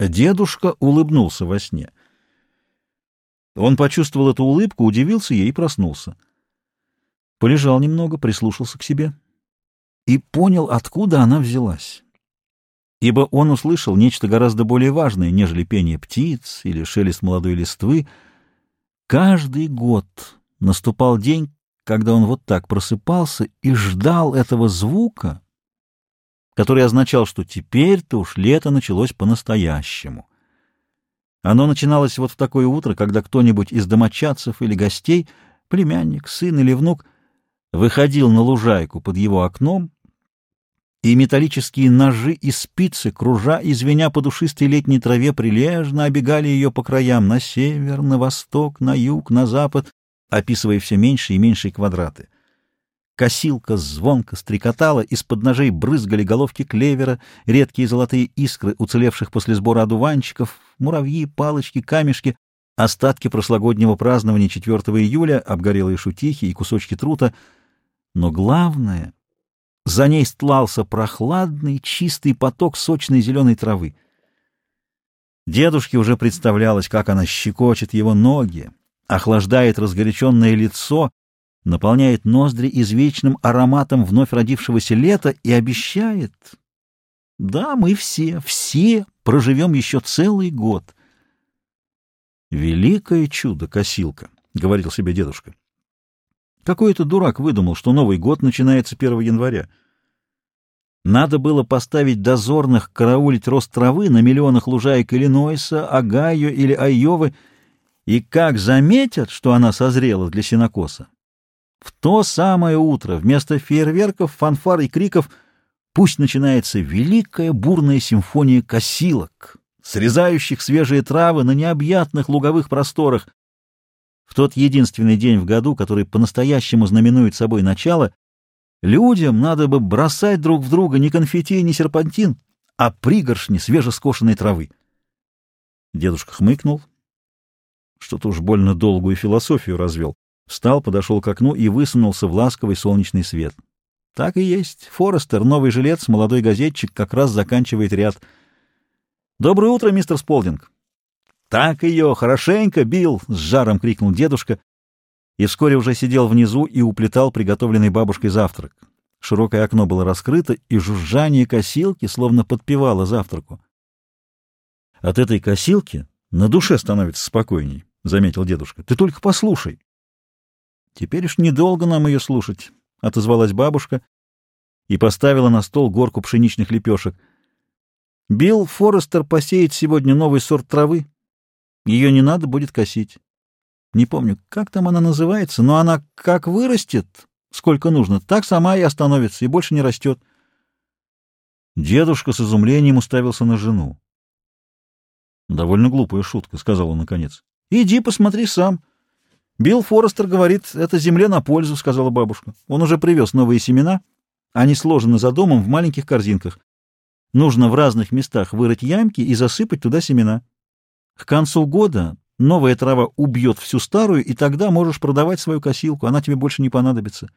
Дедушка улыбнулся во сне. Он почувствовал эту улыбку, удивился ей и проснулся. Полежал немного, прислушался к себе и понял, откуда она взялась. Ибо он услышал нечто гораздо более важное, нежели пение птиц или шелест молодой листвы. Каждый год наступал день, когда он вот так просыпался и ждал этого звука, который означал, что теперь-то уж лето началось по-настоящему. Оно начиналось вот в такое утро, когда кто-нибудь из домочадцев или гостей, племянник, сын или внук, выходил на лужайку под его окном, и металлические ножи и спицы, кружа и звеня по душистой летней траве, прилежно обегали ее по краям на север, на восток, на юг, на запад, описывая все меньше и меньшие квадраты. Косилка звонко стрекотала, из-под ножей брызгали головки клевера, редкие золотые искры уцелевших после сбора одуванчиков, муравьи, палочки, камешки, остатки прошлогоднего празднования 4 июля, обгорелые шутихи и кусочки трута. Но главное, за ней стлался прохладный, чистый поток сочной зеленой травы. Дедушке уже представлялось, как она щекочет его ноги, охлаждает разгоряченное лицо, наполняет ноздри извечным ароматом вновь родившегося лета и обещает... Да, мы все, все проживем еще целый год. «Великое чудо, косилка», — говорил себе дедушка. Какой-то дурак выдумал, что Новый год начинается 1 января. Надо было поставить дозорных караулить рост травы на миллионах лужаек Иллинойса, Огайо или Айовы, и как заметят, что она созрела для сенокоса, в то самое утро вместо фейерверков, фанфар и криков пусть начинается великая бурная симфония косилок, срезающих свежие травы на необъятных луговых просторах. В тот единственный день в году, который по-настоящему знаменует собой начало, людям надо бы бросать друг в друга не конфетти, не серпантин, а пригоршни свежескошенной травы. Дедушка хмыкнул, что-то уж больно долгую философию развел. Встал, подошел к окну и высунулся в ласковый солнечный свет. Так и есть. Форестер, новый жилец, молодой газетчик, как раз заканчивает ряд. «Доброе утро, мистер Сполдинг!» «Так ее! Хорошенько, Билл!» — с жаром крикнул дедушка. И вскоре уже сидел внизу и уплетал приготовленный бабушкой завтрак. Широкое окно было раскрыто, и жужжание косилки словно подпевало завтраку. От этой косилки на душе становится спокойней, — заметил дедушка. — Ты только послушай. Теперь уж недолго нам ее слушать, — отозвалась бабушка и поставила на стол горку пшеничных лепешек. Билл Форестер посеет сегодня новый сорт травы. Ее не надо будет косить. Не помню, как там она называется, но она как вырастет, сколько нужно, так сама и остановится, и больше не растет. Дедушка с изумлением уставился на жену. — Довольно глупая шутка, — сказал он наконец. — Иди посмотри сам. — Билл Форестер говорит, это земле на пользу, — сказала бабушка. Он уже привез новые семена. Они сложены за домом в маленьких корзинках. Нужно в разных местах вырыть ямки и засыпать туда семена. К концу года новая трава убьет всю старую, и тогда можешь продавать свою косилку, она тебе больше не понадобится.